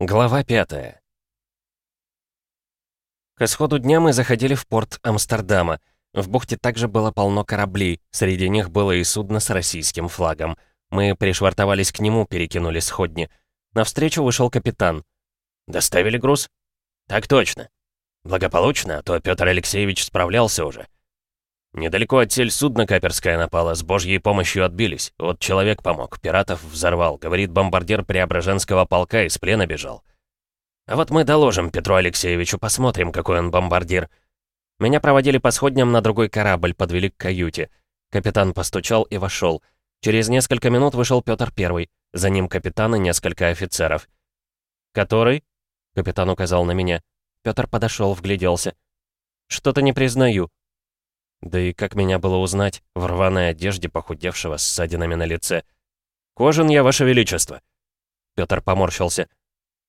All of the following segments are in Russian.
Глава 5 К исходу дня мы заходили в порт Амстердама. В бухте также было полно кораблей, среди них было и судно с российским флагом. Мы пришвартовались к нему, перекинули сходни. Навстречу вышел капитан. «Доставили груз?» «Так точно». «Благополучно, а то Петр Алексеевич справлялся уже». Недалеко от сель судно каперское напало, с божьей помощью отбились. Вот человек помог, пиратов взорвал. Говорит, бомбардир Преображенского полка из плена бежал. А вот мы доложим Петру Алексеевичу, посмотрим, какой он бомбардир. Меня проводили по сходням на другой корабль, подвели к каюте. Капитан постучал и вошел. Через несколько минут вышел Петр Первый. За ним капитан и несколько офицеров. «Который?» — капитан указал на меня. Петр подошел, вгляделся. «Что-то не признаю», да и как меня было узнать в рваной одежде похудевшего с ссадинами на лице? «Кожан я, Ваше Величество!» Пётр поморщился.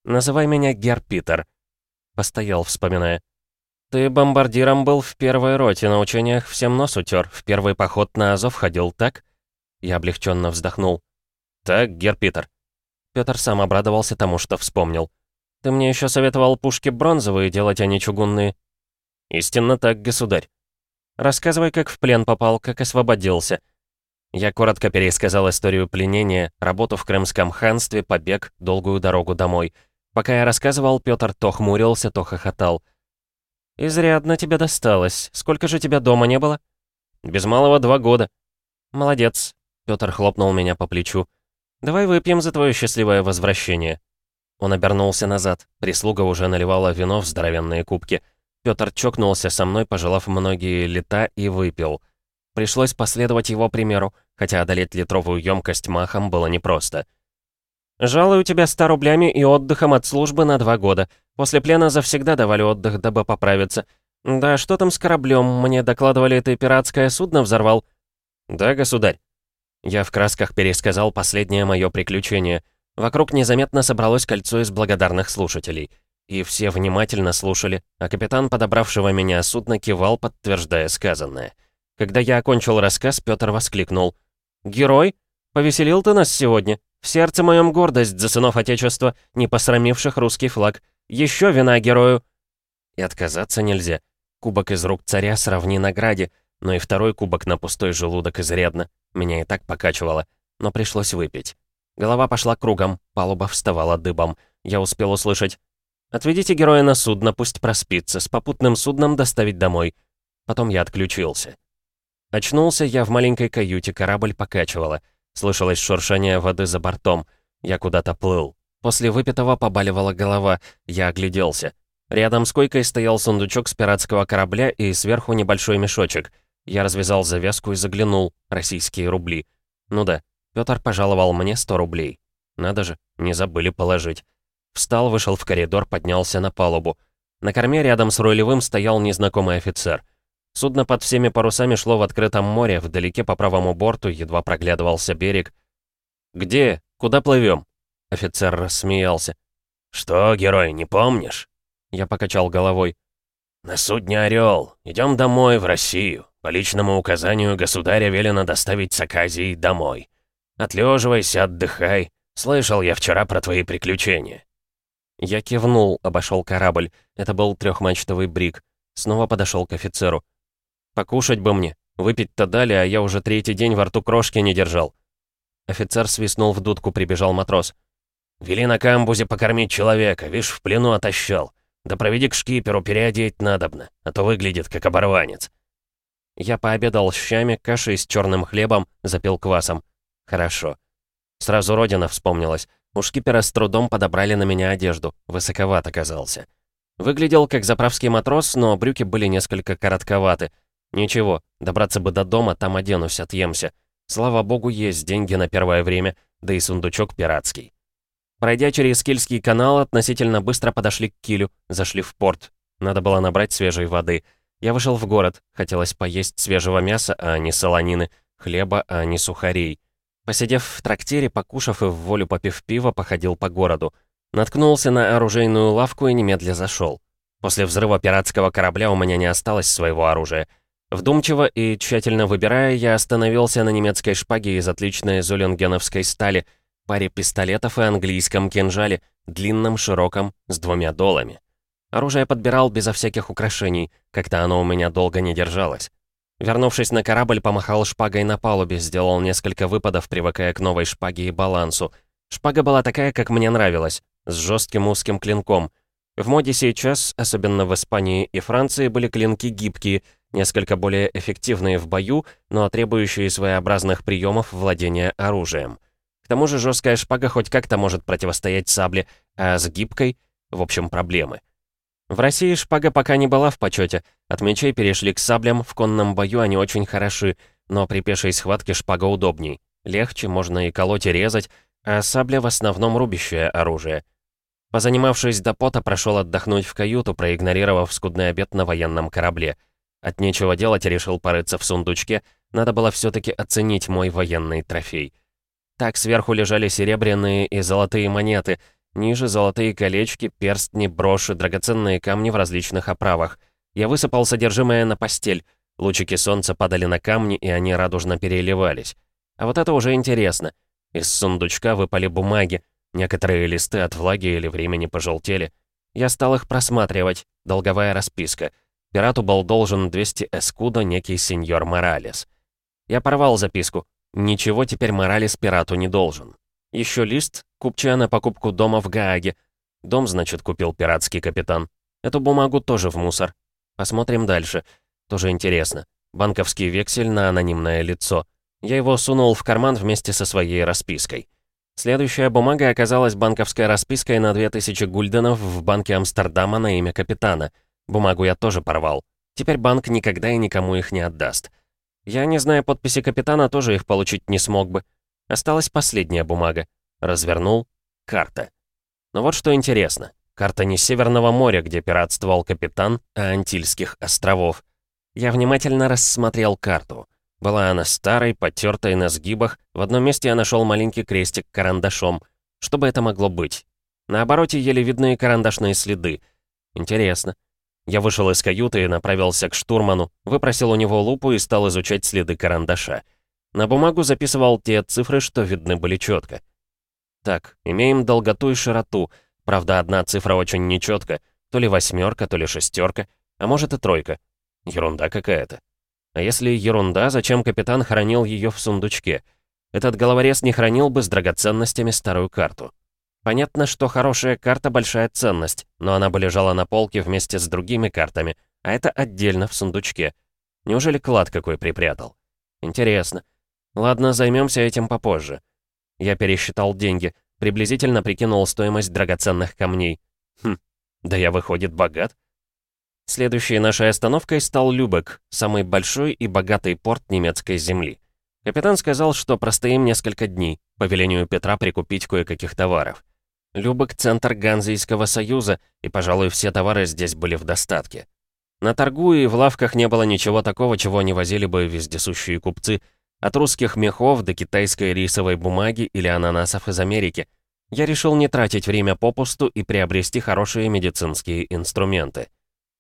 «Называй меня Гер Питер». Постоял, вспоминая. «Ты бомбардиром был в первой роте, на учениях всем нос утер. В первый поход на Азов ходил, так?» Я облегченно вздохнул. «Так, Гер Питер». Пётр сам обрадовался тому, что вспомнил. «Ты мне еще советовал пушки бронзовые делать, а не чугунные». «Истинно так, государь». Рассказывай, как в плен попал, как освободился». Я коротко пересказал историю пленения, работу в Крымском ханстве, побег, долгую дорогу домой. Пока я рассказывал, Пётр то хмурился, то хохотал. «Изрядно тебе досталось. Сколько же тебя дома не было?» «Без малого два года». «Молодец», — Пётр хлопнул меня по плечу. «Давай выпьем за твое счастливое возвращение». Он обернулся назад. Прислуга уже наливала вино в здоровенные кубки. Пётр чокнулся со мной, пожелав многие лета, и выпил. Пришлось последовать его примеру, хотя одолеть литровую емкость махом было непросто. «Жалую тебя ста рублями и отдыхом от службы на два года. После плена завсегда давали отдых, дабы поправиться. Да что там с кораблем? Мне докладывали, ты пиратское судно взорвал». «Да, государь». Я в красках пересказал последнее мое приключение. Вокруг незаметно собралось кольцо из благодарных слушателей — и все внимательно слушали, а капитан, подобравшего меня судно, кивал, подтверждая сказанное. Когда я окончил рассказ, Пётр воскликнул. «Герой? Повеселил ты нас сегодня. В сердце моем гордость за сынов Отечества, не посрамивших русский флаг. Еще вина герою!» И отказаться нельзя. Кубок из рук царя сравни награде, но и второй кубок на пустой желудок изрядно. Меня и так покачивало, но пришлось выпить. Голова пошла кругом, палуба вставала дыбом. Я успел услышать Отведите героя на судно, пусть проспится, с попутным судном доставить домой. Потом я отключился. Очнулся я в маленькой каюте, корабль покачивало. Слышалось шуршание воды за бортом. Я куда-то плыл. После выпитого побаливала голова. Я огляделся. Рядом с койкой стоял сундучок с пиратского корабля и сверху небольшой мешочек. Я развязал завязку и заглянул. Российские рубли. Ну да, Пётр пожаловал мне 100 рублей. Надо же, не забыли положить. Встал, вышел в коридор, поднялся на палубу. На корме рядом с рулевым стоял незнакомый офицер. Судно под всеми парусами шло в открытом море, вдалеке по правому борту едва проглядывался берег. «Где? Куда плывем?» Офицер рассмеялся. «Что, герой, не помнишь?» Я покачал головой. «На судне «Орел». Идем домой, в Россию. По личному указанию государя велено доставить с Аказии домой. Отлеживайся, отдыхай. Слышал я вчера про твои приключения. Я кивнул, обошел корабль. Это был трехмачтовый брик. Снова подошел к офицеру. «Покушать бы мне. Выпить-то дали, а я уже третий день во рту крошки не держал». Офицер свистнул в дудку, прибежал матрос. «Вели на камбузе покормить человека, вишь, в плену отощал. Да проведи к шкиперу, переодеть надобно, а то выглядит как оборванец». Я пообедал щами, кашей с черным хлебом, запил квасом. Хорошо. Сразу родина вспомнилась. У шкипера с трудом подобрали на меня одежду. Высоковат оказался. Выглядел как заправский матрос, но брюки были несколько коротковаты. Ничего, добраться бы до дома, там оденусь, отъемся. Слава богу, есть деньги на первое время, да и сундучок пиратский. Пройдя через Кильский канал, относительно быстро подошли к Килю, зашли в порт. Надо было набрать свежей воды. Я вышел в город, хотелось поесть свежего мяса, а не солонины, хлеба, а не сухарей. Посидев в трактире, покушав и в волю попив пиво, походил по городу. Наткнулся на оружейную лавку и немедля зашел. После взрыва пиратского корабля у меня не осталось своего оружия. Вдумчиво и тщательно выбирая, я остановился на немецкой шпаге из отличной золингеновской стали, паре пистолетов и английском кинжале, длинном, широком, с двумя долами. Оружие подбирал безо всяких украшений, как-то оно у меня долго не держалось. Вернувшись на корабль, помахал шпагой на палубе, сделал несколько выпадов, привыкая к новой шпаге и балансу. Шпага была такая, как мне нравилась, с жестким узким клинком. В моде сейчас, особенно в Испании и Франции, были клинки гибкие, несколько более эффективные в бою, но требующие своеобразных приемов владения оружием. К тому же жесткая шпага хоть как-то может противостоять сабле, а с гибкой, в общем, проблемы. В России шпага пока не была в почете. От мечей перешли к саблям, в конном бою они очень хороши, но при пешей схватке шпага удобней. Легче, можно и колоть, и резать, а сабля в основном рубящее оружие. Позанимавшись до пота, прошел отдохнуть в каюту, проигнорировав скудный обед на военном корабле. От нечего делать решил порыться в сундучке, надо было все таки оценить мой военный трофей. Так сверху лежали серебряные и золотые монеты — Ниже золотые колечки, перстни, броши, драгоценные камни в различных оправах. Я высыпал содержимое на постель. Лучики солнца падали на камни, и они радужно переливались. А вот это уже интересно. Из сундучка выпали бумаги. Некоторые листы от влаги или времени пожелтели. Я стал их просматривать. Долговая расписка. Пирату был должен 200 эскудо некий сеньор Моралес. Я порвал записку. Ничего теперь Моралес пирату не должен. Еще лист, купча на покупку дома в Гааге. Дом, значит, купил пиратский капитан. Эту бумагу тоже в мусор. Посмотрим дальше. Тоже интересно. Банковский вексель на анонимное лицо. Я его сунул в карман вместе со своей распиской. Следующая бумага оказалась банковской распиской на 2000 гульденов в банке Амстердама на имя капитана. Бумагу я тоже порвал. Теперь банк никогда и никому их не отдаст. Я, не зная подписи капитана, тоже их получить не смог бы. Осталась последняя бумага. Развернул. Карта. Но вот что интересно. Карта не Северного моря, где пиратствовал капитан, а Антильских островов. Я внимательно рассмотрел карту. Была она старой, потертой на сгибах. В одном месте я нашел маленький крестик карандашом. Что бы это могло быть? На обороте еле видные карандашные следы. Интересно. Я вышел из каюты и направился к штурману, выпросил у него лупу и стал изучать следы карандаша. На бумагу записывал те цифры, что видны были четко. Так, имеем долготу и широту. Правда, одна цифра очень нечетко. То ли восьмерка, то ли шестерка, а может и тройка. Ерунда какая-то. А если ерунда, зачем капитан хранил ее в сундучке? Этот головорез не хранил бы с драгоценностями старую карту. Понятно, что хорошая карта — большая ценность, но она бы лежала на полке вместе с другими картами, а это отдельно в сундучке. Неужели клад какой припрятал? Интересно. Ладно, займемся этим попозже. Я пересчитал деньги, приблизительно прикинул стоимость драгоценных камней. Хм, да я, выходит, богат? Следующей нашей остановкой стал Любек, самый большой и богатый порт немецкой земли. Капитан сказал, что простоим несколько дней, по велению Петра прикупить кое-каких товаров. Любек — центр Ганзийского союза, и, пожалуй, все товары здесь были в достатке. На торгу и в лавках не было ничего такого, чего не возили бы вездесущие купцы — от русских мехов до китайской рисовой бумаги или ананасов из Америки. Я решил не тратить время попусту и приобрести хорошие медицинские инструменты.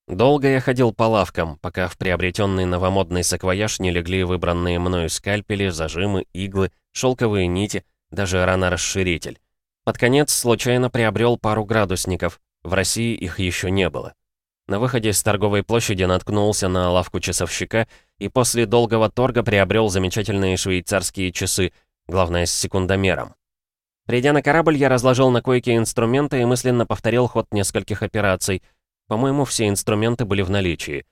Долго я ходил по лавкам, пока в приобретенный новомодный саквояж не легли выбранные мною скальпели, зажимы, иглы, шелковые нити, даже ранорасширитель. Под конец случайно приобрел пару градусников, в России их еще не было. На выходе с торговой площади наткнулся на лавку часовщика и после долгого торга приобрел замечательные швейцарские часы, главное, с секундомером. Придя на корабль, я разложил на койке инструменты и мысленно повторил ход нескольких операций. По-моему, все инструменты были в наличии.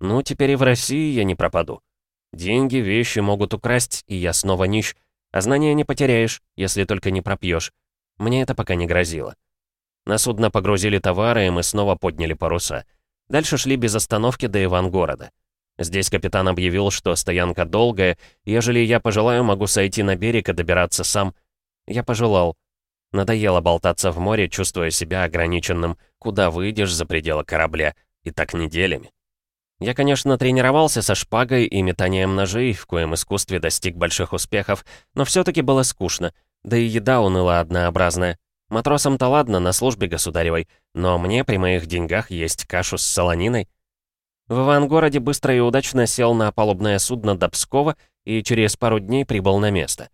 Ну, теперь и в России я не пропаду. Деньги, вещи могут украсть, и я снова нищ. А знания не потеряешь, если только не пропьешь. Мне это пока не грозило. На судно погрузили товары, и мы снова подняли паруса. Дальше шли без остановки до Ивангорода. Здесь капитан объявил, что стоянка долгая, ежели я пожелаю, могу сойти на берег и добираться сам. Я пожелал. Надоело болтаться в море, чувствуя себя ограниченным. Куда выйдешь за пределы корабля? И так неделями. Я, конечно, тренировался со шпагой и метанием ножей, в коем искусстве достиг больших успехов, но все таки было скучно, да и еда уныла однообразная. Матросам-то ладно, на службе государевой, но мне при моих деньгах есть кашу с солониной. В Ивангороде быстро и удачно сел на палубное судно до Пскова и через пару дней прибыл на место.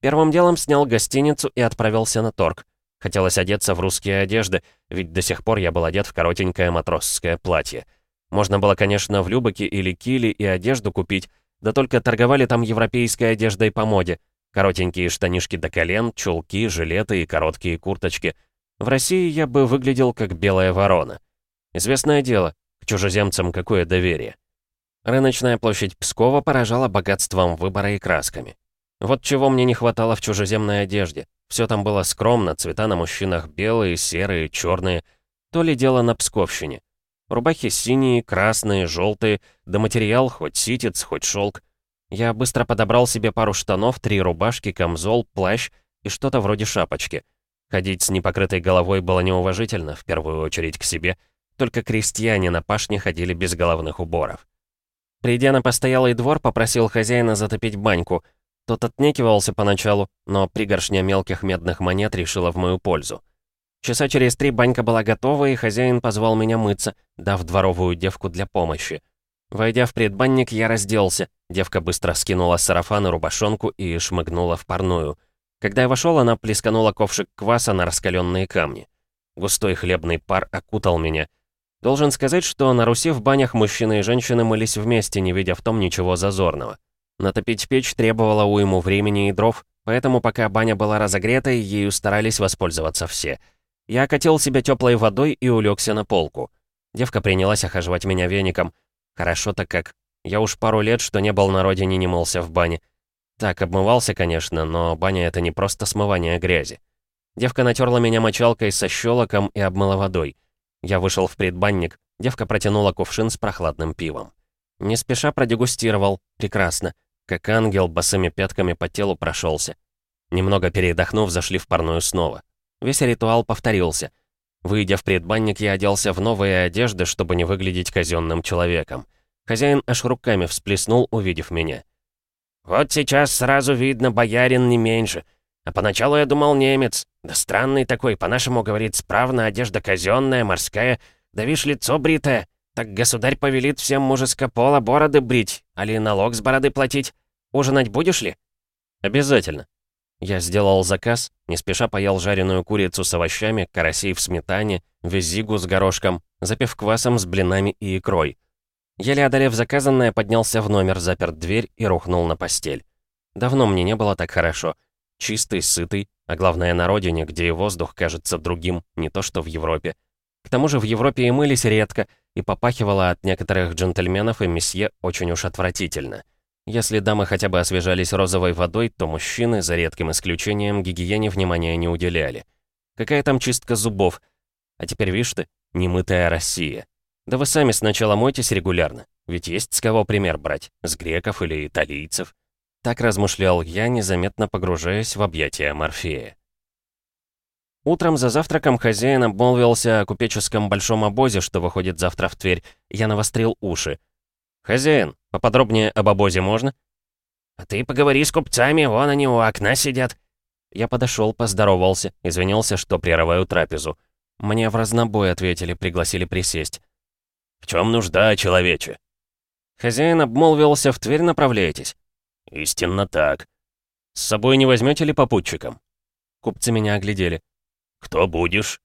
Первым делом снял гостиницу и отправился на торг. Хотелось одеться в русские одежды, ведь до сих пор я был одет в коротенькое матросское платье. Можно было, конечно, в Любаке или Киле и одежду купить, да только торговали там европейской одеждой по моде. Коротенькие штанишки до колен, чулки, жилеты и короткие курточки. В России я бы выглядел как белая ворона. Известное дело, чужеземцам какое доверие. Рыночная площадь Пскова поражала богатством выбора и красками. Вот чего мне не хватало в чужеземной одежде. Все там было скромно, цвета на мужчинах белые, серые, черные. То ли дело на Псковщине. Рубахи синие, красные, желтые, да материал хоть ситец, хоть шелк. Я быстро подобрал себе пару штанов, три рубашки, камзол, плащ и что-то вроде шапочки. Ходить с непокрытой головой было неуважительно, в первую очередь к себе. Только крестьяне на пашне ходили без головных уборов. Придя на постоялый двор, попросил хозяина затопить баньку. Тот отнекивался поначалу, но пригоршня мелких медных монет решила в мою пользу. Часа через три банька была готова, и хозяин позвал меня мыться, дав дворовую девку для помощи. Войдя в предбанник, я разделся. Девка быстро скинула сарафан и рубашонку и шмыгнула в парную. Когда я вошел, она плесканула ковшик кваса на раскаленные камни. Густой хлебный пар окутал меня. Должен сказать, что на Руси в банях мужчины и женщины мылись вместе, не видя в том ничего зазорного. Натопить печь требовало уйму времени и дров, поэтому пока баня была разогретой, ею старались воспользоваться все — я окатил себя теплой водой и улегся на полку. Девка принялась охаживать меня веником. Хорошо-то как. Я уж пару лет, что не был на родине, не мылся в бане. Так, обмывался, конечно, но баня — это не просто смывание грязи. Девка натерла меня мочалкой со щелоком и обмыла водой. Я вышел в предбанник. Девка протянула кувшин с прохладным пивом. Не спеша продегустировал. Прекрасно. Как ангел босыми пятками по телу прошелся. Немного передохнув, зашли в парную снова. Весь ритуал повторился. Выйдя в предбанник, я оделся в новые одежды, чтобы не выглядеть казенным человеком. Хозяин аж руками всплеснул, увидев меня. «Вот сейчас сразу видно, боярин не меньше. А поначалу я думал немец. Да странный такой, по-нашему, говорит, справно, одежда казенная, морская. Да вишь, лицо бритое. Так государь повелит всем мужеско пола бороды брить, али налог с бороды платить. Ужинать будешь ли?» «Обязательно», я сделал заказ, не спеша поел жареную курицу с овощами, карасей в сметане, визигу с горошком, запив квасом с блинами и икрой. Еле одолев заказанное, поднялся в номер, запер дверь и рухнул на постель. Давно мне не было так хорошо. Чистый, сытый, а главное на родине, где и воздух кажется другим, не то что в Европе. К тому же в Европе и мылись редко, и попахивало от некоторых джентльменов и месье очень уж отвратительно. Если дамы хотя бы освежались розовой водой, то мужчины, за редким исключением, гигиене внимания не уделяли. Какая там чистка зубов? А теперь, видишь ты, немытая Россия. Да вы сами сначала мойтесь регулярно, ведь есть с кого пример брать, с греков или италийцев. Так размышлял я, незаметно погружаясь в объятия Морфея. Утром за завтраком хозяин обмолвился о купеческом большом обозе, что выходит завтра в Тверь. Я навострил уши. «Хозяин, поподробнее об обозе можно?» «А ты поговори с купцами, вон они у окна сидят». Я подошел, поздоровался, извинился, что прерываю трапезу. Мне в разнобой ответили, пригласили присесть. «В чем нужда, человече?» Хозяин обмолвился, в Тверь направляетесь. «Истинно так. С собой не возьмете ли попутчиком?» Купцы меня оглядели. «Кто будешь?»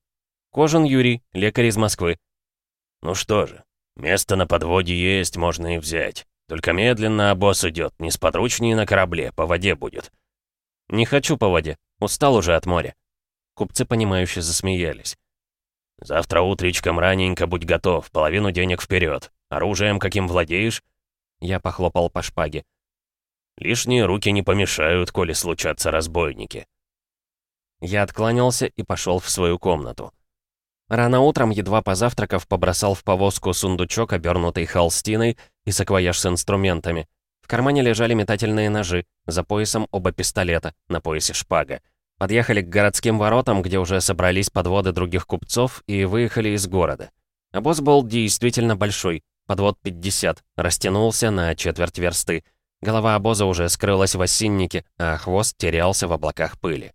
«Кожин Юрий, лекарь из Москвы». «Ну что же, «Место на подводе есть, можно и взять. Только медленно, а босс идет, не сподручнее на корабле, по воде будет». «Не хочу по воде, устал уже от моря». Купцы, понимающе засмеялись. «Завтра утречком раненько будь готов, половину денег вперед. Оружием каким владеешь?» Я похлопал по шпаге. «Лишние руки не помешают, коли случатся разбойники». Я откланялся и пошел в свою комнату. Рано утром, едва позавтракав, побросал в повозку сундучок, обернутый холстиной, и саквояж с инструментами. В кармане лежали метательные ножи, за поясом оба пистолета, на поясе шпага. Подъехали к городским воротам, где уже собрались подводы других купцов, и выехали из города. Обоз был действительно большой, подвод 50, растянулся на четверть версты. Голова обоза уже скрылась в осиннике, а хвост терялся в облаках пыли.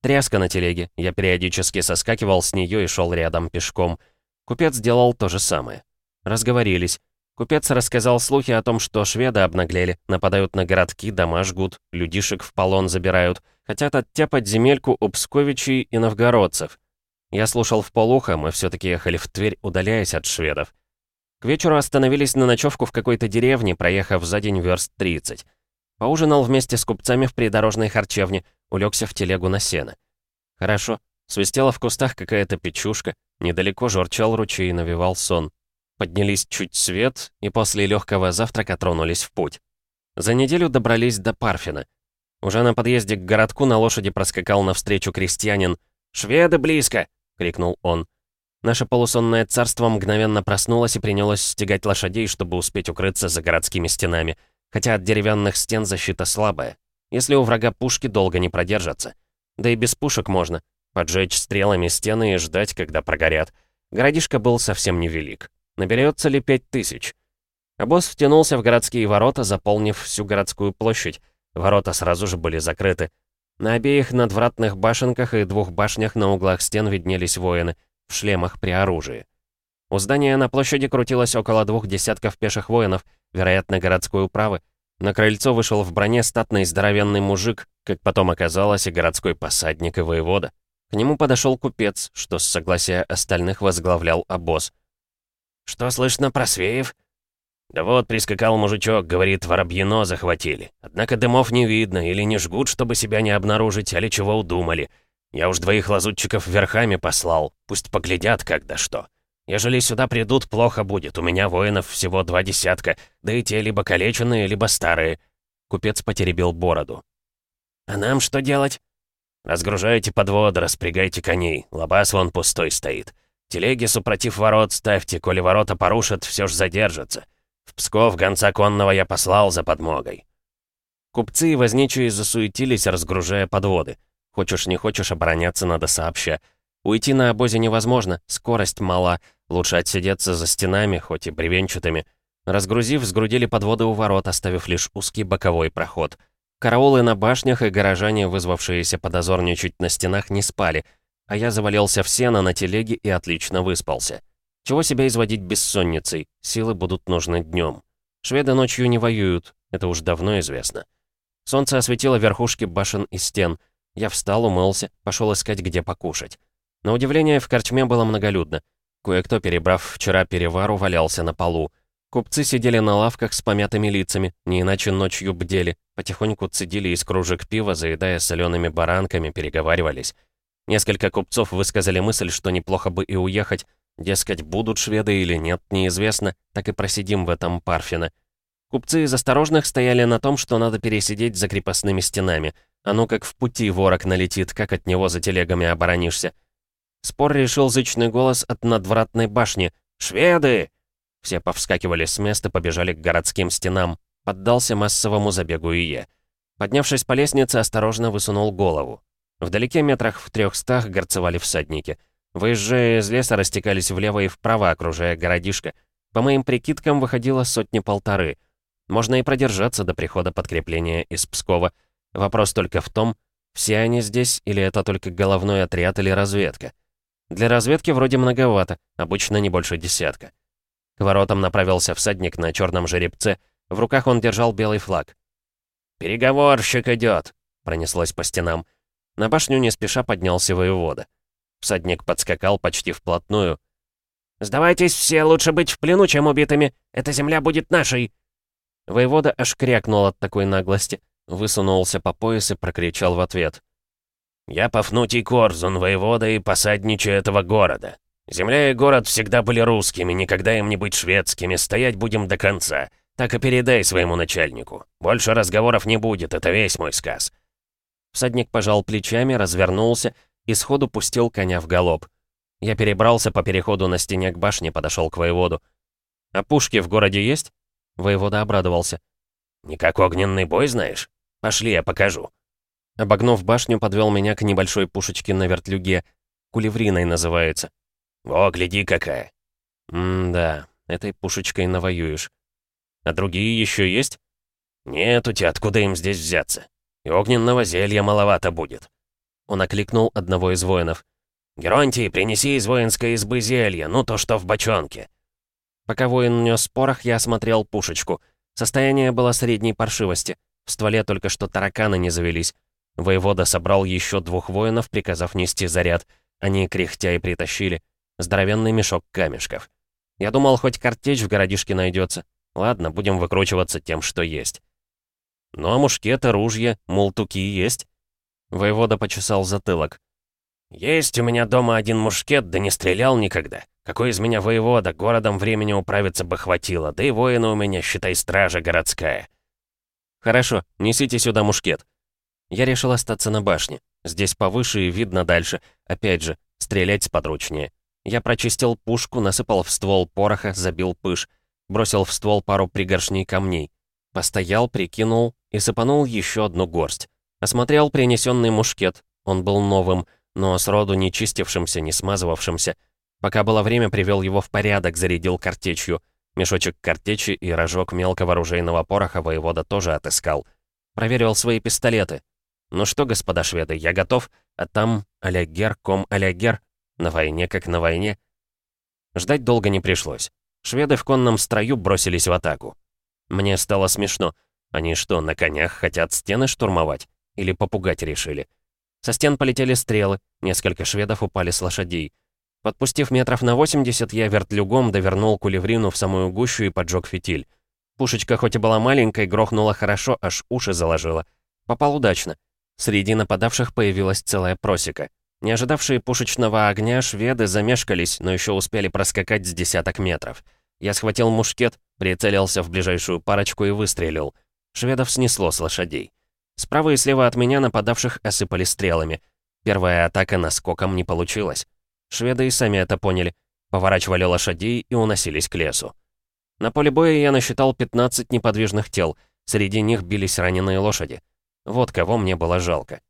Тряска на телеге. Я периодически соскакивал с нее и шел рядом пешком. Купец сделал то же самое. Разговорились. Купец рассказал слухи о том, что шведы обнаглели, нападают на городки, дома жгут, людишек в полон забирают, хотят оттяпать земельку у псковичей и новгородцев. Я слушал в полухо, мы все таки ехали в Тверь, удаляясь от шведов. К вечеру остановились на ночевку в какой-то деревне, проехав за день верст 30. Поужинал вместе с купцами в придорожной харчевне, улегся в телегу на сено. Хорошо, свистела в кустах какая-то печушка, недалеко журчал ручей и навевал сон. Поднялись чуть свет и после легкого завтрака тронулись в путь. За неделю добрались до Парфина. Уже на подъезде к городку на лошади проскакал навстречу крестьянин. «Шведы близко!» — крикнул он. Наше полусонное царство мгновенно проснулось и принялось стегать лошадей, чтобы успеть укрыться за городскими стенами. Хотя от деревянных стен защита слабая. Если у врага пушки долго не продержатся. Да и без пушек можно. Поджечь стрелами стены и ждать, когда прогорят. Городишко был совсем невелик. Наберется ли пять тысяч? Обоз втянулся в городские ворота, заполнив всю городскую площадь. Ворота сразу же были закрыты. На обеих надвратных башенках и двух башнях на углах стен виднелись воины, в шлемах при оружии. У здания на площади крутилось около двух десятков пеших воинов, вероятно, городской управы. На крыльцо вышел в броне статный здоровенный мужик, как потом оказалось, и городской посадник и воевода. К нему подошел купец, что с согласия остальных возглавлял обоз — «Что слышно про Свеев?» «Да вот, прискакал мужичок, говорит, воробьино захватили. Однако дымов не видно, или не жгут, чтобы себя не обнаружить, или чего удумали. Я уж двоих лазутчиков верхами послал, пусть поглядят как да что. Ежели сюда придут, плохо будет, у меня воинов всего два десятка, да и те либо калеченные, либо старые». Купец потеребил бороду. «А нам что делать?» «Разгружайте подводы, распрягайте коней, лабаз вон пустой стоит». Телеги супротив ворот ставьте, коли ворота порушат, все ж задержатся. В Псков гонца конного я послал за подмогой». Купцы и возничие засуетились, разгружая подводы. Хочешь не хочешь, обороняться надо сообща. Уйти на обозе невозможно, скорость мала, лучше отсидеться за стенами, хоть и бревенчатыми. Разгрузив, сгрудили подводы у ворот, оставив лишь узкий боковой проход. Караулы на башнях и горожане, вызвавшиеся подозорничать на стенах, не спали — а я завалился в сено на телеге и отлично выспался. Чего себя изводить бессонницей, силы будут нужны днем. Шведы ночью не воюют, это уж давно известно. Солнце осветило верхушки башен и стен. Я встал, умылся, пошел искать, где покушать. На удивление, в корчме было многолюдно. Кое-кто, перебрав вчера перевару, валялся на полу. Купцы сидели на лавках с помятыми лицами, не иначе ночью бдели, потихоньку цедили из кружек пива, заедая солеными баранками, переговаривались. Несколько купцов высказали мысль, что неплохо бы и уехать. Дескать, будут шведы или нет, неизвестно, так и просидим в этом Парфино. Купцы из осторожных стояли на том, что надо пересидеть за крепостными стенами. А ну как в пути ворог налетит, как от него за телегами оборонишься. Спор решил зычный голос от надвратной башни. «Шведы!» Все повскакивали с места, побежали к городским стенам. Поддался массовому забегу и я. Поднявшись по лестнице, осторожно высунул голову. Вдалеке метрах в трехстах горцевали всадники. Выезжая из леса, растекались влево и вправо, окружая городишко. По моим прикидкам, выходило сотни-полторы. Можно и продержаться до прихода подкрепления из Пскова. Вопрос только в том, все они здесь или это только головной отряд или разведка. Для разведки вроде многовато, обычно не больше десятка. К воротам направился всадник на черном жеребце, в руках он держал белый флаг. «Переговорщик идет», — пронеслось по стенам. На башню не спеша поднялся воевода. Всадник подскакал почти вплотную. «Сдавайтесь все, лучше быть в плену, чем убитыми. Эта земля будет нашей!» Воевода аж крякнул от такой наглости, высунулся по пояс и прокричал в ответ. «Я Пафнутий Корзун, воевода и посадничий этого города. Земля и город всегда были русскими, никогда им не быть шведскими, стоять будем до конца. Так и передай своему начальнику. Больше разговоров не будет, это весь мой сказ. Всадник пожал плечами, развернулся и сходу пустил коня в галоп. Я перебрался по переходу на стене к башне, подошел к воеводу. «А пушки в городе есть?» Воевода обрадовался. «Не как огненный бой, знаешь? Пошли, я покажу». Обогнув башню, подвел меня к небольшой пушечке на вертлюге. Кулевриной называется. «О, гляди какая!» «М-да, этой пушечкой навоюешь. А другие еще есть?» «Нет у тебя, откуда им здесь взяться? И огненного зелья маловато будет». Он окликнул одного из воинов. «Геронтий, принеси из воинской избы зелья, ну то, что в бочонке». Пока воин нес порох, я осмотрел пушечку. Состояние было средней паршивости. В стволе только что тараканы не завелись. Воевода собрал еще двух воинов, приказав нести заряд. Они, кряхтя, и притащили. Здоровенный мешок камешков. Я думал, хоть картечь в городишке найдется. Ладно, будем выкручиваться тем, что есть. Ну а мушкеты, ружья, молтуки есть? Воевода почесал затылок. «Есть у меня дома один мушкет, да не стрелял никогда. Какой из меня воевода, городом времени управиться бы хватило, да и воина у меня, считай, стража городская». «Хорошо, несите сюда мушкет». Я решил остаться на башне. Здесь повыше и видно дальше. Опять же, стрелять сподручнее. Я прочистил пушку, насыпал в ствол пороха, забил пыш. Бросил в ствол пару пригоршней камней. Постоял, прикинул и сыпанул еще одну горсть. Осмотрел принесенный мушкет. Он был новым, но сроду не чистившимся, не смазывавшимся. Пока было время, привел его в порядок, зарядил картечью. Мешочек картечи и рожок мелкого оружейного пороха воевода тоже отыскал. Проверил свои пистолеты. «Ну что, господа шведы, я готов, а там алягер ком алягер. На войне как на войне». Ждать долго не пришлось. Шведы в конном строю бросились в атаку. Мне стало смешно. Они что, на конях хотят стены штурмовать? Или попугать решили? Со стен полетели стрелы, несколько шведов упали с лошадей. Подпустив метров на 80, я вертлюгом довернул кулеврину в самую гущу и поджег фитиль. Пушечка хоть и была маленькой, грохнула хорошо, аж уши заложила. Попал удачно. Среди нападавших появилась целая просека. Не ожидавшие пушечного огня шведы замешкались, но еще успели проскакать с десяток метров. Я схватил мушкет, прицелился в ближайшую парочку и выстрелил. Шведов снесло с лошадей. Справа и слева от меня нападавших осыпали стрелами. Первая атака наскоком не получилась. Шведы и сами это поняли. Поворачивали лошадей и уносились к лесу. На поле боя я насчитал 15 неподвижных тел. Среди них бились раненые лошади. Вот кого мне было жалко.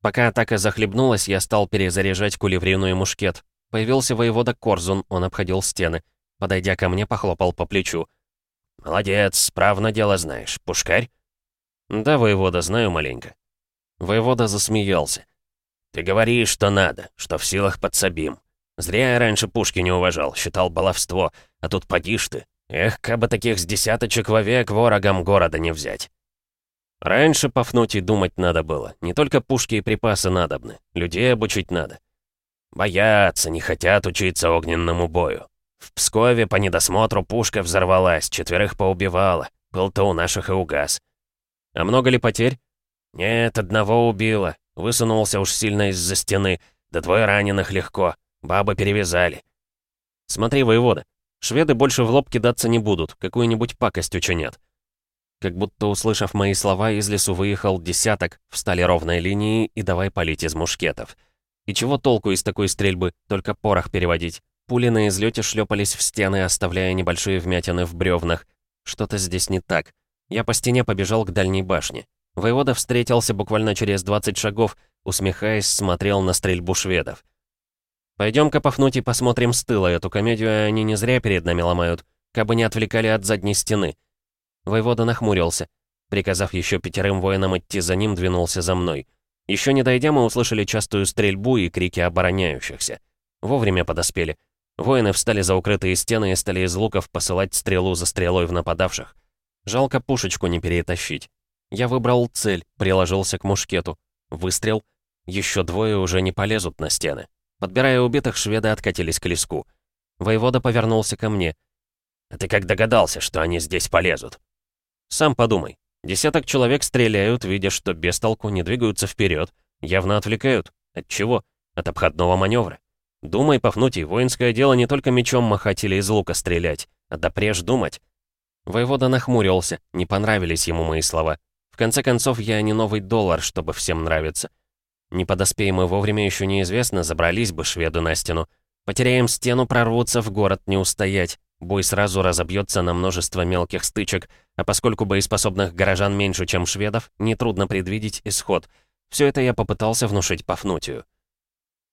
Пока атака захлебнулась, я стал перезаряжать кулеврину и мушкет. Появился воевода Корзун, он обходил стены. Подойдя ко мне, похлопал по плечу. «Молодец, справно дело знаешь. Пушкарь?» «Да, воевода, знаю маленько». Воевода засмеялся. «Ты говоришь, что надо, что в силах подсобим. Зря я раньше пушки не уважал, считал баловство, а тут подишь ты. Эх, кабы таких с десяточек вовек ворогам города не взять». Раньше Пафнутий думать надо было. Не только пушки и припасы надобны. Людей обучить надо. Боятся, не хотят учиться огненному бою. В Пскове по недосмотру пушка взорвалась, четверых поубивала. Был-то у наших и угас. А много ли потерь? Нет, одного убило. Высунулся уж сильно из-за стены. Да двое раненых легко. Бабы перевязали. Смотри, воевода, шведы больше в лоб кидаться не будут, какую-нибудь пакость учинят. Как будто услышав мои слова, из лесу выехал десяток, встали ровной линией и давай палить из мушкетов. И чего толку из такой стрельбы, только порох переводить? Пули на излете шлепались в стены, оставляя небольшие вмятины в бревнах. Что-то здесь не так. Я по стене побежал к дальней башне. Воевода встретился буквально через 20 шагов, усмехаясь, смотрел на стрельбу шведов. «Пойдем-ка, Пафнутий, посмотрим с тыла эту комедию, они не зря перед нами ломают, кабы не отвлекали от задней стены». Воевода нахмурился. Приказав еще пятерым воинам идти за ним, двинулся за мной. Еще не дойдя, мы услышали частую стрельбу и крики обороняющихся. Вовремя подоспели. Воины встали за укрытые стены и стали из луков посылать стрелу за стрелой в нападавших. Жалко пушечку не перетащить. Я выбрал цель, приложился к мушкету. Выстрел. Еще двое уже не полезут на стены. Подбирая убитых, шведы откатились к леску. Воевода повернулся ко мне. «А ты как догадался, что они здесь полезут?» «Сам подумай. Десяток человек стреляют, видя, что без толку не двигаются вперед, явно отвлекают. От чего? От обходного маневра. Думай, Пафнутий, воинское дело не только мечом махать или из лука стрелять, а допреж думать. Воевода нахмурился, не понравились ему мои слова. В конце концов, я не новый доллар, чтобы всем нравиться. Не подоспеем мы вовремя, еще неизвестно, забрались бы шведы на стену. Потеряем стену, прорвутся в город, не устоять. Бой сразу разобьется на множество мелких стычек, а поскольку боеспособных горожан меньше, чем шведов, нетрудно предвидеть исход. Все это я попытался внушить Пафнутию.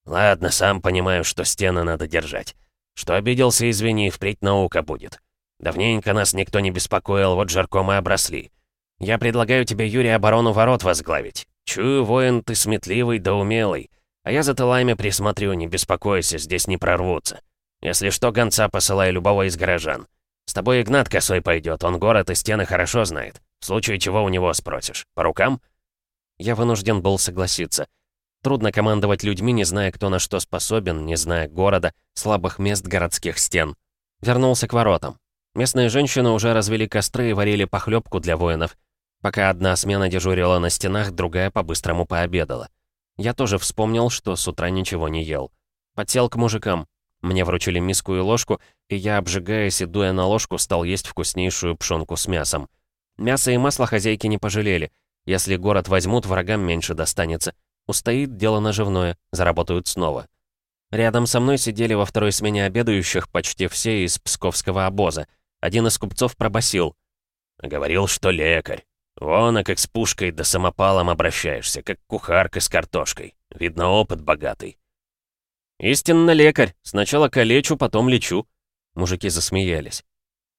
«Ладно, сам понимаю, что стены надо держать. Что обиделся, извини, впредь наука будет. Давненько нас никто не беспокоил, вот жарком и обросли. Я предлагаю тебе, Юрий, оборону ворот возглавить. Чую, воин, ты сметливый да умелый. А я за тылами присмотрю, не беспокойся, здесь не прорвутся. Если что, гонца посылай любого из горожан. С тобой Игнат косой пойдет, он город и стены хорошо знает. В случае чего у него спросишь. По рукам?» Я вынужден был согласиться. Трудно командовать людьми, не зная, кто на что способен, не зная города, слабых мест городских стен. Вернулся к воротам. Местные женщины уже развели костры и варили похлебку для воинов. Пока одна смена дежурила на стенах, другая по-быстрому пообедала. Я тоже вспомнил, что с утра ничего не ел. Подсел к мужикам. Мне вручили миску и ложку, и я, обжигаясь и дуя на ложку, стал есть вкуснейшую пшенку с мясом. Мясо и масло хозяйки не пожалели. Если город возьмут, врагам меньше достанется. Устоит дело наживное, заработают снова. Рядом со мной сидели во второй смене обедающих почти все из псковского обоза. Один из купцов пробасил. «Говорил, что лекарь. Вон, а как с пушкой да самопалом обращаешься, как кухарка с картошкой. Видно, опыт богатый». «Истинно лекарь. Сначала калечу, потом лечу». Мужики засмеялись.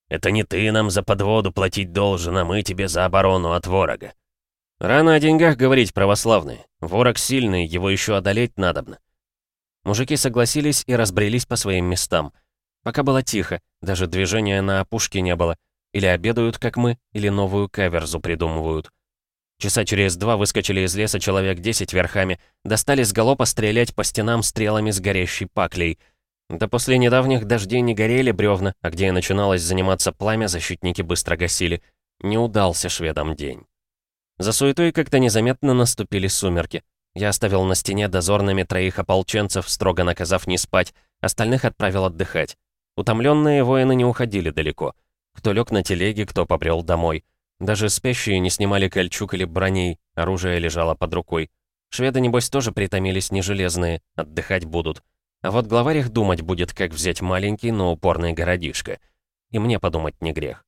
«Это не ты нам за подводу платить должен, а мы тебе за оборону от ворога». «Рано о деньгах говорить, православный. Ворог сильный, его еще одолеть надобно». Мужики согласились и разбрелись по своим местам. Пока было тихо, даже движения на опушке не было. Или обедают, как мы, или новую каверзу придумывают. Часа через два выскочили из леса человек десять верхами, достали с галопа стрелять по стенам стрелами с горящей паклей. Да после недавних дождей не горели бревна, а где и начиналось заниматься пламя, защитники быстро гасили. Не удался шведам день. За суетой как-то незаметно наступили сумерки. Я оставил на стене дозорными троих ополченцев, строго наказав не спать, остальных отправил отдыхать. Утомленные воины не уходили далеко. Кто лег на телеге, кто побрел домой. Даже спящие не снимали кольчуг или броней, оружие лежало под рукой. Шведы, небось, тоже притомились не железные, отдыхать будут. А вот главарь их думать будет, как взять маленький, но упорный городишко. И мне подумать не грех.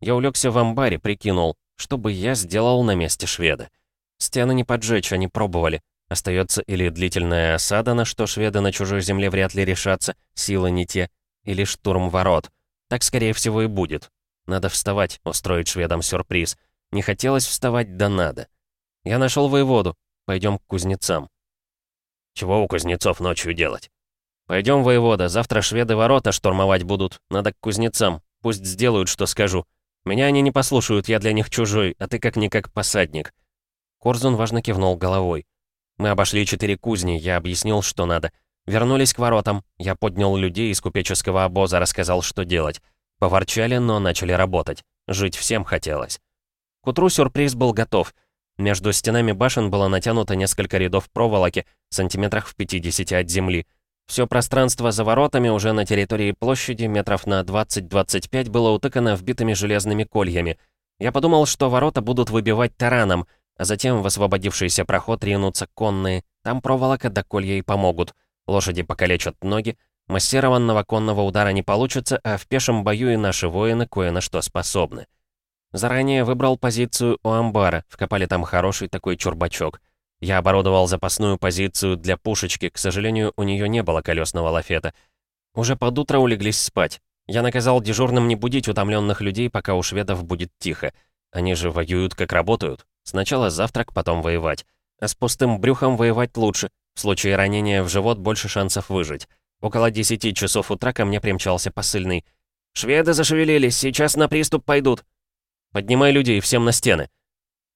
Я улегся в амбаре, прикинул, что бы я сделал на месте шведа. Стены не поджечь, они пробовали. Остается или длительная осада, на что шведы на чужой земле вряд ли решатся, силы не те, или штурм ворот. Так, скорее всего, и будет. Надо вставать, устроить шведам сюрприз. Не хотелось вставать, да надо. Я нашел воеводу. Пойдем к кузнецам. Чего у кузнецов ночью делать? Пойдем, воевода, завтра шведы ворота штурмовать будут. Надо к кузнецам. Пусть сделают, что скажу. Меня они не послушают, я для них чужой, а ты как-никак посадник. Корзун важно кивнул головой. Мы обошли четыре кузни, я объяснил, что надо. Вернулись к воротам. Я поднял людей из купеческого обоза, рассказал, что делать. Поворчали, но начали работать. Жить всем хотелось. К утру сюрприз был готов. Между стенами башен было натянуто несколько рядов проволоки, сантиметрах в 50 от земли. Все пространство за воротами уже на территории площади метров на 20-25 было утыкано вбитыми железными кольями. Я подумал, что ворота будут выбивать тараном, а затем в освободившийся проход ринутся конные. Там проволока да колья и помогут. Лошади покалечат ноги, Массированного конного удара не получится, а в пешем бою и наши воины кое на что способны. Заранее выбрал позицию у амбара, вкопали там хороший такой чурбачок. Я оборудовал запасную позицию для пушечки, к сожалению, у нее не было колесного лафета. Уже под утро улеглись спать. Я наказал дежурным не будить утомленных людей, пока у шведов будет тихо. Они же воюют как работают. Сначала завтрак, потом воевать. А с пустым брюхом воевать лучше. В случае ранения в живот больше шансов выжить. Около 10 часов утра ко мне примчался посыльный. «Шведы зашевелились, сейчас на приступ пойдут!» «Поднимай людей, всем на стены!»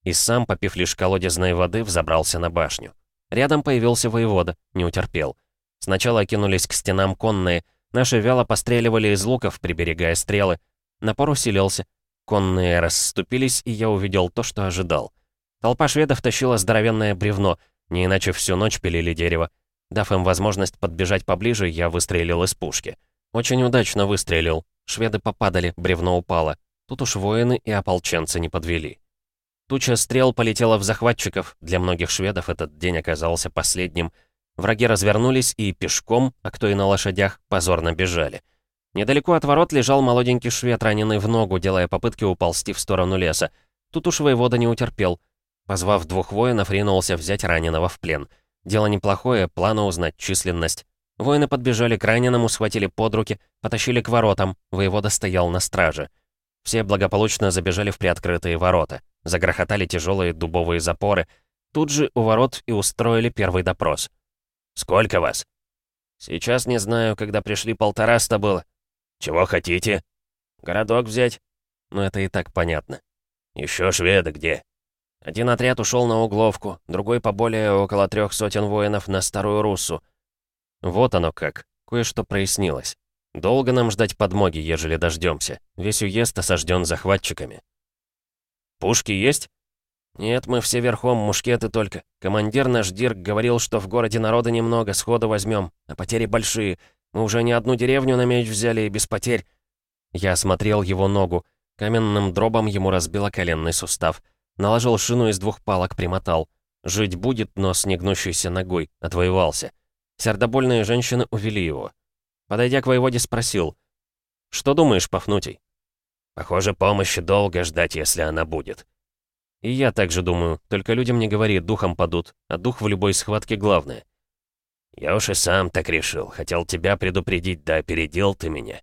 И сам, попив лишь колодезной воды, взобрался на башню. Рядом появился воевода, не утерпел. Сначала кинулись к стенам конные, наши вяло постреливали из луков, приберегая стрелы. Напор усилился. Конные расступились, и я увидел то, что ожидал. Толпа шведов тащила здоровенное бревно, не иначе всю ночь пилили дерево. Дав им возможность подбежать поближе, я выстрелил из пушки. Очень удачно выстрелил. Шведы попадали, бревно упало. Тут уж воины и ополченцы не подвели. Туча стрел полетела в захватчиков. Для многих шведов этот день оказался последним. Враги развернулись и пешком, а кто и на лошадях, позорно бежали. Недалеко от ворот лежал молоденький швед, раненый в ногу, делая попытки уползти в сторону леса. Тут уж воевода не утерпел. Позвав двух воинов, ринулся взять раненого в плен — Дело неплохое, плана узнать численность. Воины подбежали к раненому, схватили под руки, потащили к воротам, воевода стоял на страже. Все благополучно забежали в приоткрытые ворота. Загрохотали тяжелые дубовые запоры. Тут же у ворот и устроили первый допрос. «Сколько вас?» «Сейчас не знаю, когда пришли полтораста было». «Чего хотите?» Городок взять?» «Ну, это и так понятно». Еще шведы где?» Один отряд ушел на угловку, другой поболее около трех сотен воинов на Старую Руссу. Вот оно как. Кое-что прояснилось. Долго нам ждать подмоги, ежели дождемся. Весь уезд осажден захватчиками. «Пушки есть?» «Нет, мы все верхом, мушкеты только. Командир наш Дирк говорил, что в городе народа немного, сходу возьмем, а потери большие. Мы уже не одну деревню на меч взяли и без потерь». Я осмотрел его ногу. Каменным дробом ему разбило коленный сустав. Наложил шину из двух палок, примотал. Жить будет, но с негнущейся ногой. Отвоевался. Сердобольные женщины увели его. Подойдя к воеводе, спросил. «Что думаешь, Пафнутий?» «Похоже, помощи долго ждать, если она будет». «И я так же думаю. Только людям не говори, духом падут. А дух в любой схватке главное». «Я уж и сам так решил. Хотел тебя предупредить, да опередил ты меня».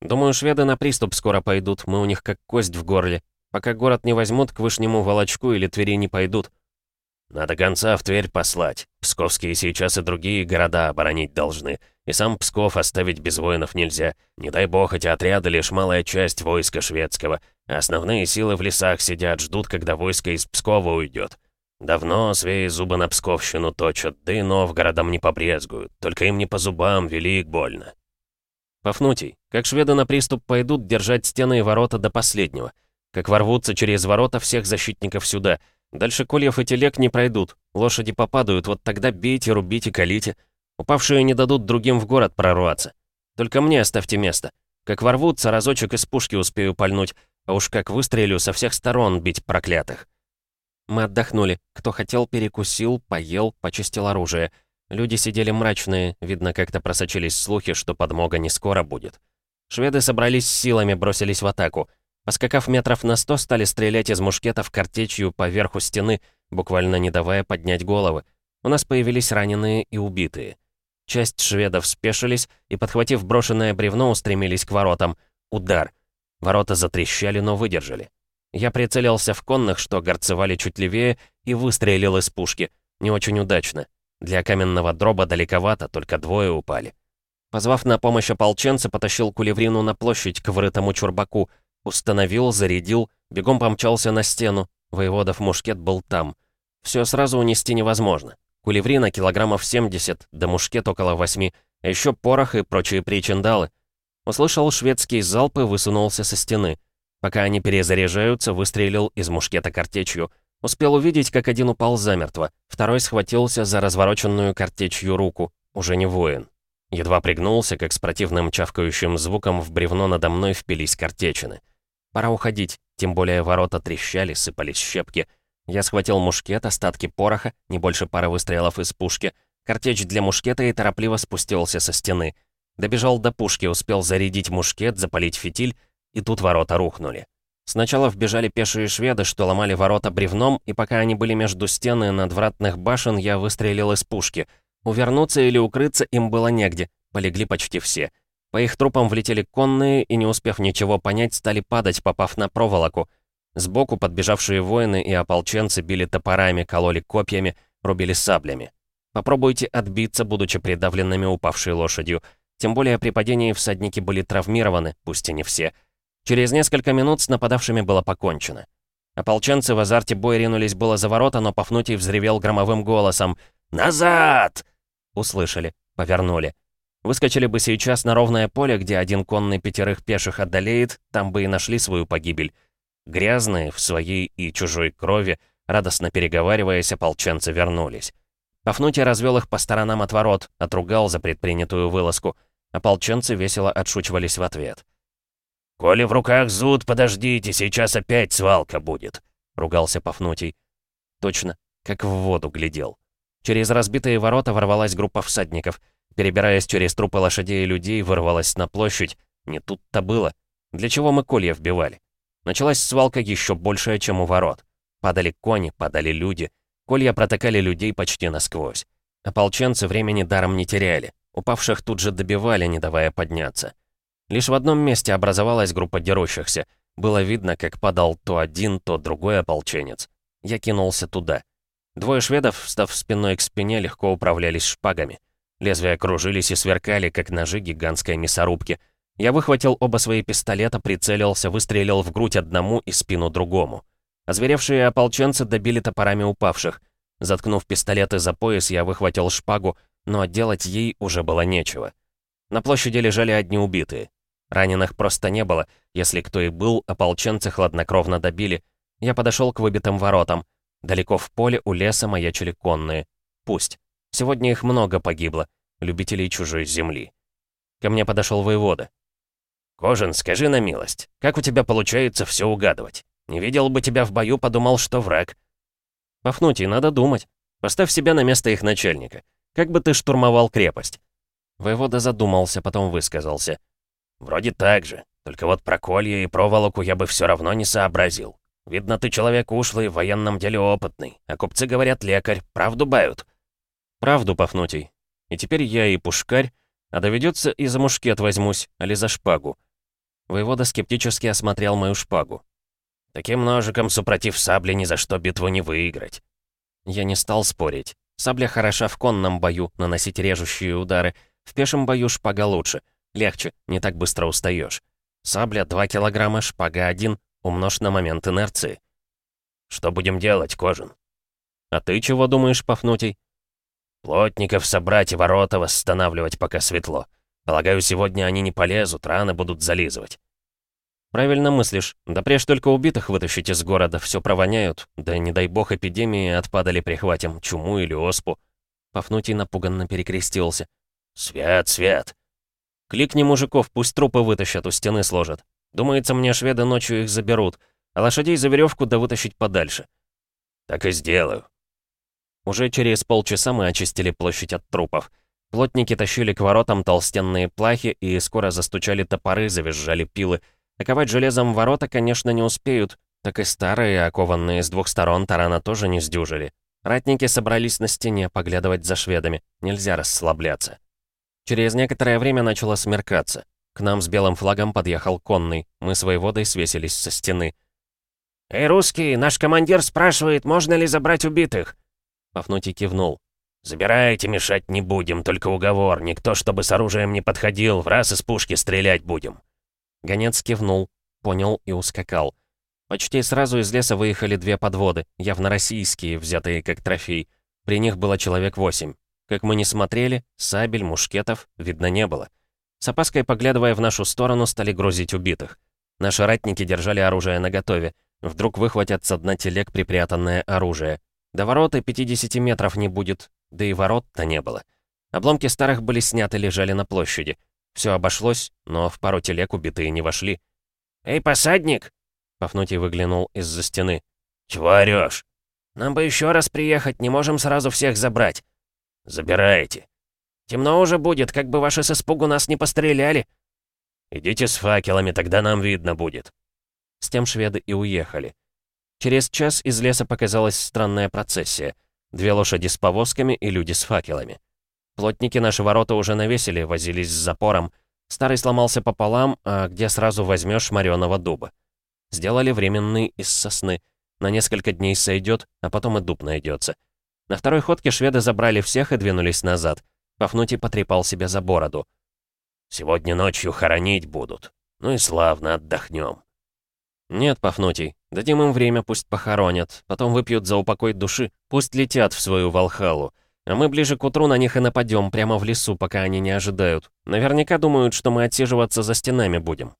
«Думаю, шведы на приступ скоро пойдут. Мы у них как кость в горле. Пока город не возьмут, к Вышнему Волочку или Твери не пойдут. Надо гонца в Тверь послать. Псковские сейчас и другие города оборонить должны. И сам Псков оставить без воинов нельзя. Не дай бог, эти отряды лишь малая часть войска шведского. Основные силы в лесах сидят, ждут, когда войско из Пскова уйдет. Давно свеи зубы на Псковщину точат, да и Новгородом не побрезгуют. Только им не по зубам, велик больно. Пафнутий, как шведы на приступ пойдут держать стены и ворота до последнего — как ворвутся через ворота всех защитников сюда. Дальше кольев и телег не пройдут. Лошади попадают, вот тогда бейте, рубите, колите. Упавшие не дадут другим в город прорваться. Только мне оставьте место. Как ворвутся, разочек из пушки успею пальнуть, а уж как выстрелю со всех сторон бить проклятых. Мы отдохнули. Кто хотел, перекусил, поел, почистил оружие. Люди сидели мрачные, видно, как-то просочились слухи, что подмога не скоро будет. Шведы собрались силами, бросились в атаку. Поскакав метров на сто, стали стрелять из мушкетов картечью по верху стены, буквально не давая поднять головы. У нас появились раненые и убитые. Часть шведов спешились и, подхватив брошенное бревно, устремились к воротам. Удар. Ворота затрещали, но выдержали. Я прицелился в конных, что горцевали чуть левее, и выстрелил из пушки. Не очень удачно. Для каменного дроба далековато, только двое упали. Позвав на помощь ополченца, потащил кулеврину на площадь к врытому чурбаку, Установил, зарядил, бегом помчался на стену. Воеводов мушкет был там. Все сразу унести невозможно. Кулеврина килограммов 70, да мушкет около 8, а еще порох и прочие причиндалы. Услышал шведские залпы, высунулся со стены. Пока они перезаряжаются, выстрелил из мушкета картечью. Успел увидеть, как один упал замертво, второй схватился за развороченную картечью руку, уже не воин. Едва пригнулся, как с противным чавкающим звуком в бревно надо мной впились картечины. Пора уходить, тем более ворота трещали, сыпались щепки. Я схватил мушкет, остатки пороха, не больше пары выстрелов из пушки, картечь для мушкета и торопливо спустился со стены. Добежал до пушки, успел зарядить мушкет, запалить фитиль, и тут ворота рухнули. Сначала вбежали пешие шведы, что ломали ворота бревном, и пока они были между стены надвратных башен, я выстрелил из пушки. Увернуться или укрыться им было негде, полегли почти все. По их трупам влетели конные и, не успев ничего понять, стали падать, попав на проволоку. Сбоку подбежавшие воины и ополченцы били топорами, кололи копьями, рубили саблями. Попробуйте отбиться, будучи придавленными упавшей лошадью. Тем более при падении всадники были травмированы, пусть и не все. Через несколько минут с нападавшими было покончено. Ополченцы в азарте боя ринулись было за ворота, но Пафнутий взревел громовым голосом «Назад!» Услышали, повернули. Выскочили бы сейчас на ровное поле, где один конный пятерых пеших одолеет, там бы и нашли свою погибель. Грязные, в своей и чужой крови, радостно переговариваясь, ополченцы вернулись. Пафнутий развел их по сторонам от ворот, отругал за предпринятую вылазку. Ополченцы весело отшучивались в ответ. «Коли в руках зуд, подождите, сейчас опять свалка будет», — ругался Пафнутий. Точно, как в воду глядел. Через разбитые ворота ворвалась группа всадников — Перебираясь через трупы лошадей и людей, вырвалась на площадь. Не тут-то было. Для чего мы колья вбивали? Началась свалка еще большая, чем у ворот. Падали кони, падали люди. Колья протыкали людей почти насквозь. Ополченцы времени даром не теряли. Упавших тут же добивали, не давая подняться. Лишь в одном месте образовалась группа дерущихся. Было видно, как падал то один, то другой ополченец. Я кинулся туда. Двое шведов, встав спиной к спине, легко управлялись шпагами. Лезвия кружились и сверкали, как ножи гигантской мясорубки. Я выхватил оба свои пистолета, прицелился, выстрелил в грудь одному и спину другому. Озверевшие ополченцы добили топорами упавших. Заткнув пистолеты за пояс, я выхватил шпагу, но делать ей уже было нечего. На площади лежали одни убитые. Раненых просто не было. Если кто и был, ополченцы хладнокровно добили. Я подошел к выбитым воротам. Далеко в поле у леса маячили конные. Пусть. Сегодня их много погибло. Любителей чужой земли. Ко мне подошел воевода. «Кожин, скажи на милость, как у тебя получается все угадывать? Не видел бы тебя в бою, подумал, что враг». «Пафнутий, надо думать. Поставь себя на место их начальника. Как бы ты штурмовал крепость?» Воевода задумался, потом высказался. «Вроде так же. Только вот про колья и проволоку я бы все равно не сообразил. Видно, ты человек ушлый, в военном деле опытный. А купцы говорят лекарь, правду бают». «Правду, Пафнутий. И теперь я и пушкарь, а доведется и за мушкет возьмусь, али за шпагу». Воевода скептически осмотрел мою шпагу. «Таким ножиком, супротив сабли, ни за что битву не выиграть». Я не стал спорить. Сабля хороша в конном бою, наносить режущие удары. В пешем бою шпага лучше. Легче, не так быстро устаешь. Сабля 2 килограмма, шпага 1, умножь на момент инерции. «Что будем делать, Кожин?» «А ты чего думаешь, Пафнутий?» Плотников собрать и ворота восстанавливать, пока светло. Полагаю, сегодня они не полезут, раны будут зализывать. Правильно мыслишь. Да прежде только убитых вытащить из города, все провоняют. Да не дай бог эпидемии отпадали прихватим, чуму или оспу. Пафнутий напуганно перекрестился. «Свят, свят!» «Кликни мужиков, пусть трупы вытащат, у стены сложат. Думается, мне шведы ночью их заберут, а лошадей за веревку да вытащить подальше». «Так и сделаю», уже через полчаса мы очистили площадь от трупов. Плотники тащили к воротам толстенные плахи и скоро застучали топоры, завизжали пилы. Оковать железом ворота, конечно, не успеют, так и старые, окованные с двух сторон, тарана тоже не сдюжили. Ратники собрались на стене поглядывать за шведами. Нельзя расслабляться. Через некоторое время начало смеркаться. К нам с белым флагом подъехал конный. Мы с воеводой свесились со стены. «Эй, русский, наш командир спрашивает, можно ли забрать убитых?» Пафнутий кивнул. «Забирайте, мешать не будем, только уговор. Никто, чтобы с оружием не подходил, в раз из пушки стрелять будем». Гонец кивнул, понял и ускакал. Почти сразу из леса выехали две подводы, явно российские, взятые как трофей. При них было человек восемь. Как мы не смотрели, сабель, мушкетов видно не было. С опаской поглядывая в нашу сторону, стали грузить убитых. Наши ратники держали оружие наготове. Вдруг выхватят со дна телег припрятанное оружие. До ворот и 50 метров не будет, да и ворот-то не было. Обломки старых были сняты, лежали на площади. Все обошлось, но в пару телег убитые не вошли. «Эй, посадник!» Пафнутий выглянул из-за стены. «Чего орёшь?» «Нам бы еще раз приехать, не можем сразу всех забрать». «Забирайте». «Темно уже будет, как бы ваши с испугу нас не постреляли». «Идите с факелами, тогда нам видно будет». С тем шведы и уехали. Через час из леса показалась странная процессия. Две лошади с повозками и люди с факелами. Плотники наши ворота уже навесили, возились с запором. Старый сломался пополам, а где сразу возьмешь мореного дуба. Сделали временный из сосны. На несколько дней сойдет, а потом и дуб найдется. На второй ходке шведы забрали всех и двинулись назад. Пафнутий потрепал себя за бороду. «Сегодня ночью хоронить будут. Ну и славно отдохнем». «Нет, Пафнутий, дадим им время, пусть похоронят, потом выпьют за упокой души, пусть летят в свою Валхалу. А мы ближе к утру на них и нападем, прямо в лесу, пока они не ожидают. Наверняка думают, что мы отсиживаться за стенами будем».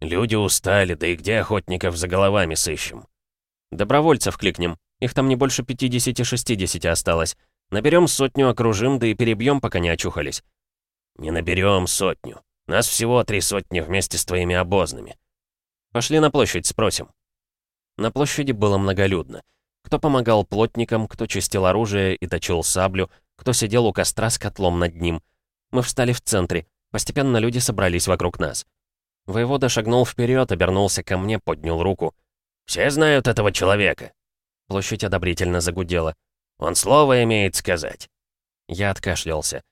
«Люди устали, да и где охотников за головами сыщем?» «Добровольцев кликнем. Их там не больше 50-60 осталось. Наберем сотню, окружим, да и перебьем, пока не очухались». «Не наберем сотню. Нас всего три сотни вместе с твоими обозными. Пошли на площадь, спросим». На площади было многолюдно. Кто помогал плотникам, кто чистил оружие и точил саблю, кто сидел у костра с котлом над ним. Мы встали в центре. Постепенно люди собрались вокруг нас. Воевода шагнул вперед, обернулся ко мне, поднял руку. «Все знают этого человека». Площадь одобрительно загудела. «Он слово имеет сказать». Я откашлялся.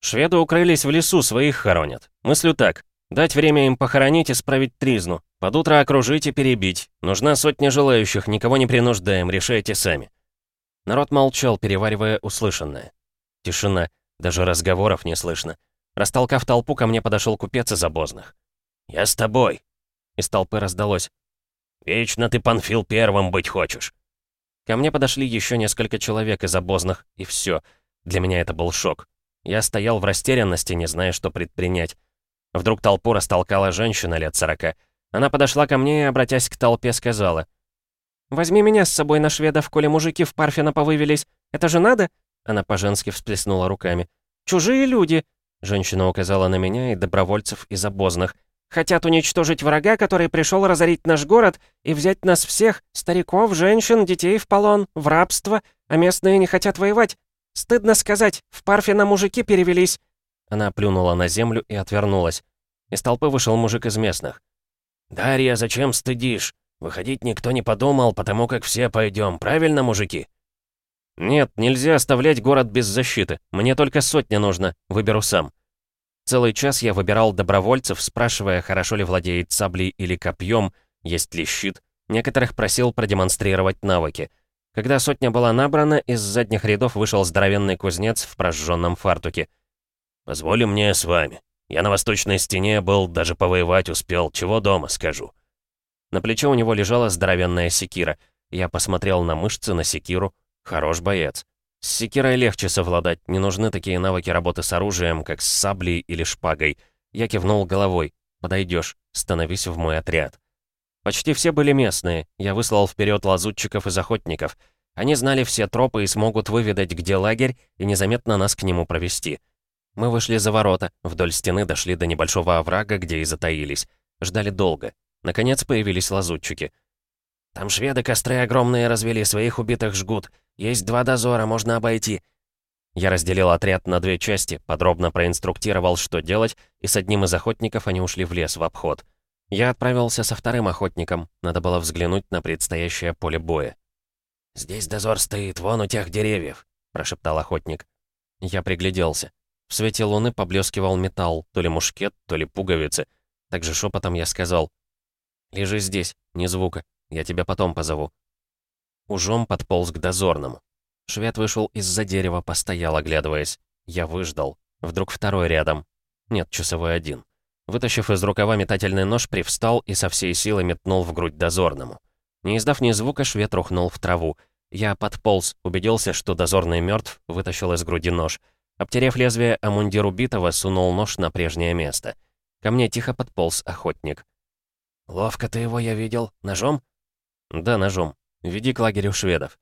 «Шведы укрылись в лесу, своих хоронят. Мыслю так. Дать время им похоронить и справить тризну. Под утро окружить и перебить. Нужна сотня желающих, никого не принуждаем, решайте сами». Народ молчал, переваривая услышанное. Тишина, даже разговоров не слышно. Растолкав толпу, ко мне подошел купец из обозных. «Я с тобой!» Из толпы раздалось. «Вечно ты, Панфил, первым быть хочешь!» Ко мне подошли еще несколько человек из обозных, и все. Для меня это был шок. Я стоял в растерянности, не зная, что предпринять. Вдруг толпу растолкала женщина лет сорока. Она подошла ко мне и, обратясь к толпе, сказала. «Возьми меня с собой на шведов, коли мужики в Парфина повывелись. Это же надо?» Она по-женски всплеснула руками. «Чужие люди!» Женщина указала на меня и добровольцев из обозных. «Хотят уничтожить врага, который пришел разорить наш город и взять нас всех, стариков, женщин, детей в полон, в рабство, а местные не хотят воевать. Стыдно сказать, в Парфина мужики перевелись». Она плюнула на землю и отвернулась. Из толпы вышел мужик из местных. «Дарья, зачем стыдишь? Выходить никто не подумал, потому как все пойдем, правильно, мужики?» «Нет, нельзя оставлять город без защиты. Мне только сотня нужно. Выберу сам». Целый час я выбирал добровольцев, спрашивая, хорошо ли владеет саблей или копьем, есть ли щит. Некоторых просил продемонстрировать навыки. Когда сотня была набрана, из задних рядов вышел здоровенный кузнец в прожженном фартуке. «Позволь мне с вами. Я на восточной стене был, даже повоевать успел. Чего дома, скажу». На плече у него лежала здоровенная секира. Я посмотрел на мышцы, на секиру. Хорош боец. С секирой легче совладать, не нужны такие навыки работы с оружием, как с саблей или шпагой. Я кивнул головой. Подойдешь, становись в мой отряд. Почти все были местные. Я выслал вперед лазутчиков из охотников. Они знали все тропы и смогут выведать, где лагерь, и незаметно нас к нему провести. Мы вышли за ворота, вдоль стены дошли до небольшого оврага, где и затаились. Ждали долго. Наконец появились лазутчики. «Там шведы костры огромные развели, своих убитых жгут. Есть два дозора, можно обойти». Я разделил отряд на две части, подробно проинструктировал, что делать, и с одним из охотников они ушли в лес в обход. Я отправился со вторым охотником, надо было взглянуть на предстоящее поле боя. «Здесь дозор стоит, вон у тех деревьев», — прошептал охотник. Я пригляделся. В свете луны поблескивал металл, то ли мушкет, то ли пуговицы. Также шепотом я сказал, «Лежи здесь, ни звука, я тебя потом позову». Ужом подполз к дозорному. Швед вышел из-за дерева, постоял, оглядываясь. Я выждал. Вдруг второй рядом. Нет, часовой один. Вытащив из рукава метательный нож, привстал и со всей силы метнул в грудь дозорному. Не издав ни звука, швед рухнул в траву. Я подполз, убедился, что дозорный мертв, вытащил из груди нож. Обтерев лезвие о мундир убитого, сунул нож на прежнее место. Ко мне тихо подполз охотник. «Ловко ты его, я видел. Ножом?» «Да, ножом. Веди к лагерю шведов.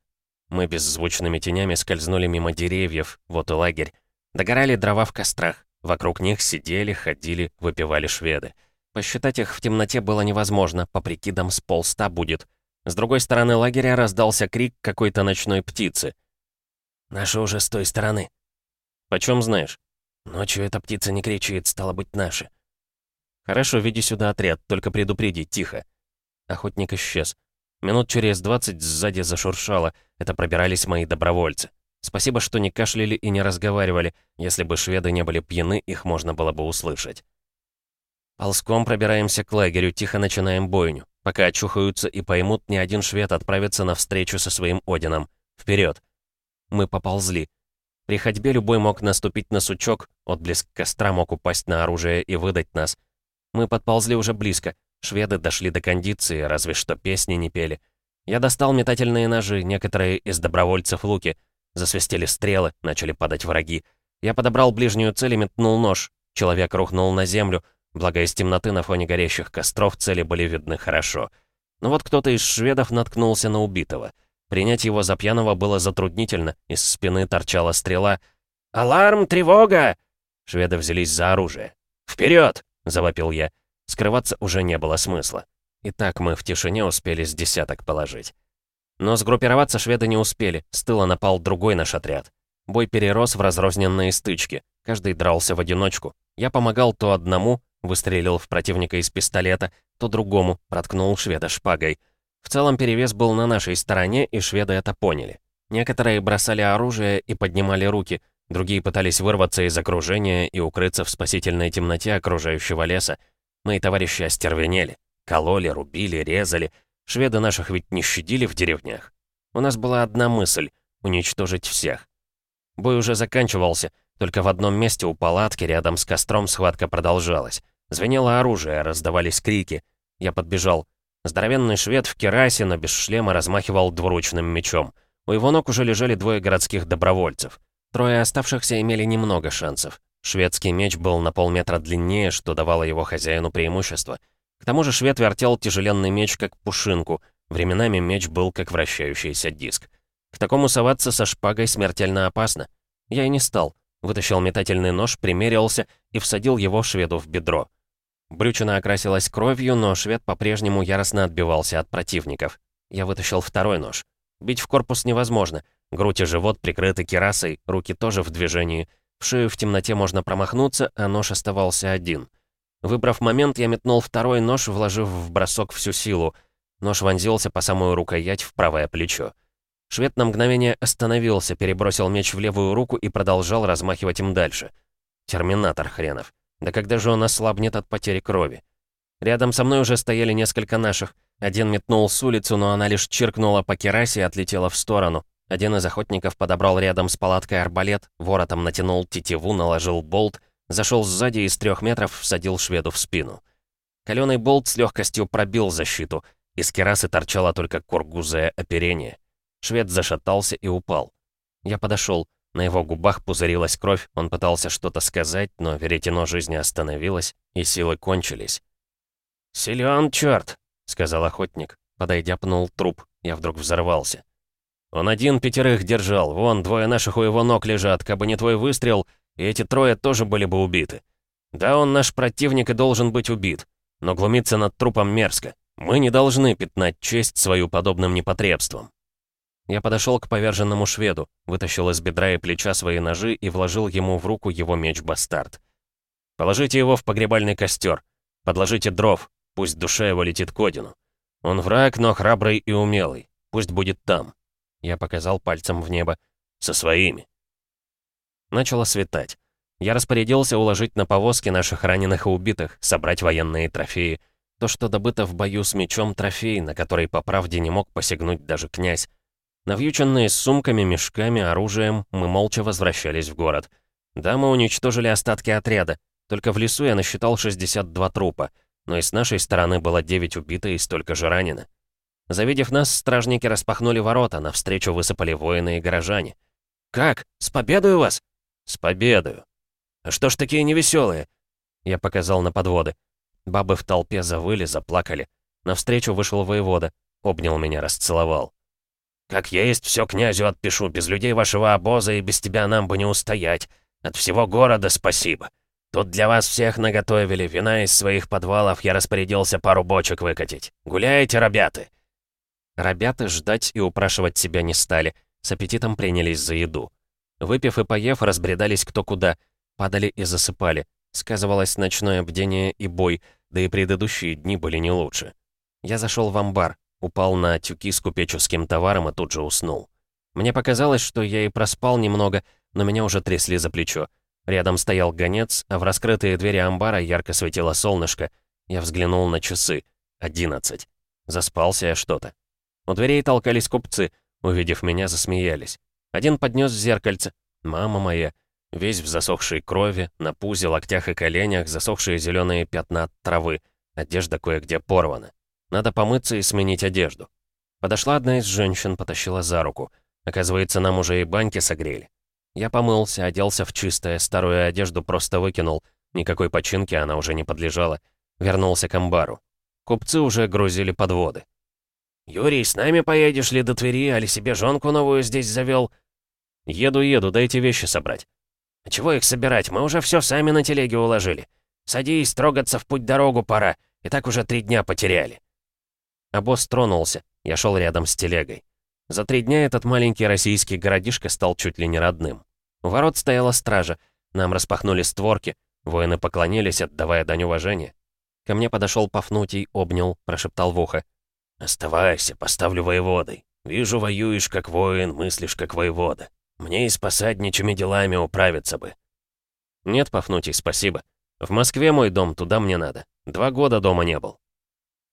Мы беззвучными тенями скользнули мимо деревьев, вот и лагерь. Догорали дрова в кострах. Вокруг них сидели, ходили, выпивали шведы. Посчитать их в темноте было невозможно, по прикидам с полста будет. С другой стороны лагеря раздался крик какой-то ночной птицы. «Наши уже с той стороны». «Почем знаешь?» «Ночью эта птица не кричит, стало быть, наши». «Хорошо, веди сюда отряд, только предупреди, тихо». Охотник исчез. Минут через двадцать сзади зашуршало. Это пробирались мои добровольцы. Спасибо, что не кашляли и не разговаривали. Если бы шведы не были пьяны, их можно было бы услышать. Ползком пробираемся к лагерю, тихо начинаем бойню. Пока очухаются и поймут, ни один швед отправится на встречу со своим Одином. Вперед! Мы поползли. При ходьбе любой мог наступить на сучок, отблеск костра мог упасть на оружие и выдать нас. Мы подползли уже близко. Шведы дошли до кондиции, разве что песни не пели. Я достал метательные ножи, некоторые из добровольцев луки. Засвистели стрелы, начали падать враги. Я подобрал ближнюю цель и метнул нож. Человек рухнул на землю, благо из темноты на фоне горящих костров цели были видны хорошо. Но вот кто-то из шведов наткнулся на убитого. Принять его за пьяного было затруднительно, из спины торчала стрела. «Аларм! Тревога!» Шведы взялись за оружие. «Вперед!» — завопил я. Скрываться уже не было смысла. И так мы в тишине успели с десяток положить. Но сгруппироваться шведы не успели, с тыла напал другой наш отряд. Бой перерос в разрозненные стычки. Каждый дрался в одиночку. Я помогал то одному, выстрелил в противника из пистолета, то другому, проткнул шведа шпагой. В целом перевес был на нашей стороне, и шведы это поняли. Некоторые бросали оружие и поднимали руки, другие пытались вырваться из окружения и укрыться в спасительной темноте окружающего леса, Мои товарищи остервенели. Кололи, рубили, резали. Шведы наших ведь не щадили в деревнях. У нас была одна мысль — уничтожить всех. Бой уже заканчивался, Только в одном месте у палатки рядом с костром схватка продолжалась. Звенело оружие, раздавались крики. Я подбежал. Здоровенный швед в керасе, но без шлема размахивал двуручным мечом. У его ног уже лежали двое городских добровольцев. Трое оставшихся имели немного шансов. Шведский меч был на полметра длиннее, что давало его хозяину преимущество. К тому же швед вертел тяжеленный меч как пушинку. Временами меч был как вращающийся диск. К такому соваться со шпагой смертельно опасно. Я и не стал. Вытащил метательный нож, примерился и всадил его шведу в бедро. Брючина окрасилась кровью, но швед по-прежнему яростно отбивался от противников. Я вытащил второй нож. Бить в корпус невозможно. Грудь и живот прикрыты керасой, руки тоже в движении. В шею в темноте можно промахнуться, а нож оставался один. Выбрав момент, я метнул второй нож, вложив в бросок всю силу. Нож вонзился по самую рукоять в правое плечо. Швед на мгновение остановился, перебросил меч в левую руку и продолжал размахивать им дальше. Терминатор хренов. Да когда же он ослабнет от потери крови? Рядом со мной уже стояли несколько наших. Один метнул с улицу, но она лишь чиркнула по керасе и отлетела в сторону. Один из охотников подобрал рядом с палаткой арбалет, воротом натянул тетиву, наложил болт, зашел сзади и с трех метров всадил шведу в спину. Каленый болт с легкостью пробил защиту. Из керасы торчало только кургузое оперение. Швед зашатался и упал. Я подошел. На его губах пузырилась кровь, он пытался что-то сказать, но веретено жизни остановилось, и силы кончились. «Силён, чёрт!» — сказал охотник. Подойдя, пнул труп. Я вдруг взорвался. «Он один пятерых держал. Вон, двое наших у его ног лежат. Кабы не твой выстрел, и эти трое тоже были бы убиты. Да, он наш противник и должен быть убит. Но глумиться над трупом мерзко. Мы не должны пятнать честь свою подобным непотребством». Я подошел к поверженному шведу, вытащил из бедра и плеча свои ножи и вложил ему в руку его меч-бастард. «Положите его в погребальный костер. Подложите дров, пусть душа его летит к Одину. Он враг, но храбрый и умелый. Пусть будет там». Я показал пальцем в небо. «Со своими». Начало светать. Я распорядился уложить на повозки наших раненых и убитых, собрать военные трофеи. То, что добыто в бою с мечом трофей, на который по правде не мог посягнуть даже князь. Навьюченные сумками, мешками, оружием, мы молча возвращались в город. Да, мы уничтожили остатки отряда. Только в лесу я насчитал 62 трупа, но и с нашей стороны было 9 убито и столько же ранено. Завидев нас, стражники распахнули ворота, навстречу высыпали воины и горожане. «Как? С победой у вас?» «С победою». «А что ж такие невеселые?» Я показал на подводы. Бабы в толпе завыли, заплакали. Навстречу вышел воевода, обнял меня, расцеловал. Как есть, все князю отпишу, без людей вашего обоза и без тебя нам бы не устоять. От всего города спасибо. Тут для вас всех наготовили, вина из своих подвалов я распорядился пару бочек выкатить. Гуляете, ребята?» Ребята ждать и упрашивать себя не стали, с аппетитом принялись за еду. Выпив и поев, разбредались кто куда, падали и засыпали. Сказывалось ночное бдение и бой, да и предыдущие дни были не лучше. Я зашел в амбар, Упал на тюки с купеческим товаром и тут же уснул. Мне показалось, что я и проспал немного, но меня уже трясли за плечо. Рядом стоял гонец, а в раскрытые двери амбара ярко светило солнышко. Я взглянул на часы. Одиннадцать. Заспался я что-то. У дверей толкались купцы. Увидев меня, засмеялись. Один поднес зеркальце. Мама моя. Весь в засохшей крови, на пузе, локтях и коленях засохшие зеленые пятна от травы. Одежда кое-где порвана. Надо помыться и сменить одежду. Подошла одна из женщин, потащила за руку. Оказывается, нам уже и баньки согрели. Я помылся, оделся в чистое, старую одежду просто выкинул. Никакой починки она уже не подлежала. Вернулся к амбару. Купцы уже грузили подводы. «Юрий, с нами поедешь ли до Твери, али себе жонку новую здесь завел?» «Еду, еду, дайте вещи собрать». «А чего их собирать? Мы уже все сами на телеге уложили. Садись, трогаться в путь-дорогу пора. И так уже три дня потеряли». А босс тронулся. Я шел рядом с телегой. За три дня этот маленький российский городишко стал чуть ли не родным. У ворот стояла стража. Нам распахнули створки. Воины поклонились, отдавая дань уважения. Ко мне подошел Пафнутий, обнял, прошептал в ухо. «Оставайся, поставлю воеводой. Вижу, воюешь как воин, мыслишь как воевода. Мне и с посадничьими делами управиться бы». «Нет, Пафнутий, спасибо. В Москве мой дом, туда мне надо. Два года дома не был».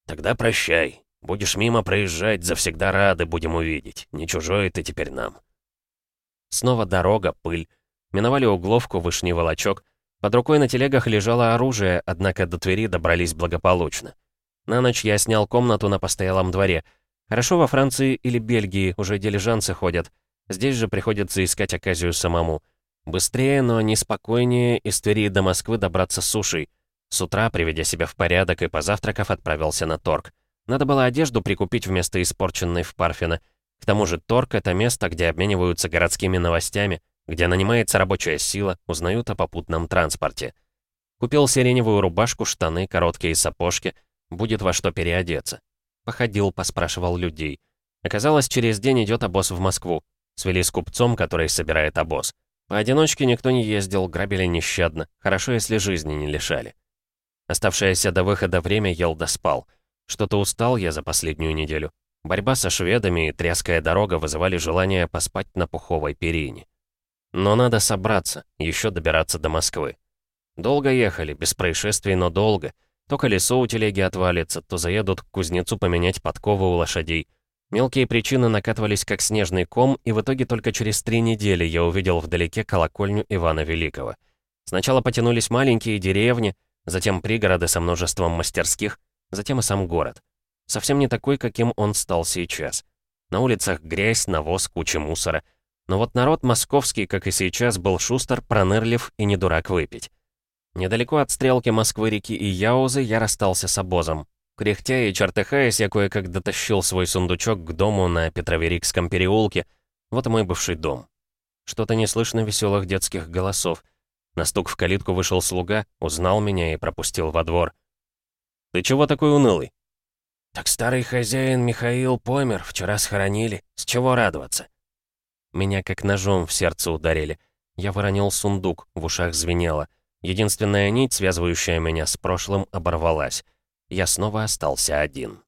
«Тогда прощай. Будешь мимо проезжать, завсегда рады будем увидеть. Не чужой ты теперь нам. Снова дорога, пыль. Миновали угловку, вышний волочок. Под рукой на телегах лежало оружие, однако до Твери добрались благополучно. На ночь я снял комнату на постоялом дворе. Хорошо во Франции или Бельгии уже дилижансы ходят. Здесь же приходится искать оказию самому. Быстрее, но неспокойнее из Твери до Москвы добраться сушей. С утра, приведя себя в порядок и позавтракав, отправился на торг. Надо было одежду прикупить вместо испорченной в Парфино. К тому же торг — это место, где обмениваются городскими новостями, где нанимается рабочая сила, узнают о попутном транспорте. Купил сиреневую рубашку, штаны, короткие сапожки. Будет во что переодеться. Походил, поспрашивал людей. Оказалось, через день идет обоз в Москву. Свели с купцом, который собирает обоз. Поодиночке никто не ездил, грабили нещадно. Хорошо, если жизни не лишали. Оставшееся до выхода время ел да спал. Что-то устал я за последнюю неделю. Борьба со шведами и тряская дорога вызывали желание поспать на пуховой перине. Но надо собраться, еще добираться до Москвы. Долго ехали, без происшествий, но долго. То колесо у телеги отвалится, то заедут к кузнецу поменять подковы у лошадей. Мелкие причины накатывались как снежный ком, и в итоге только через три недели я увидел вдалеке колокольню Ивана Великого. Сначала потянулись маленькие деревни, затем пригороды со множеством мастерских, затем и сам город. Совсем не такой, каким он стал сейчас. На улицах грязь, навоз, куча мусора. Но вот народ московский, как и сейчас, был шустер, пронырлив и не дурак выпить. Недалеко от стрелки Москвы-реки и Яузы я расстался с обозом. Кряхтя и чертыхаясь, я кое-как дотащил свой сундучок к дому на Петроверикском переулке. Вот и мой бывший дом. Что-то не слышно веселых детских голосов. На стук в калитку вышел слуга, узнал меня и пропустил во двор. «Ты чего такой унылый?» «Так старый хозяин Михаил помер, вчера схоронили. С чего радоваться?» Меня как ножом в сердце ударили. Я выронил сундук, в ушах звенело. Единственная нить, связывающая меня с прошлым, оборвалась. Я снова остался один.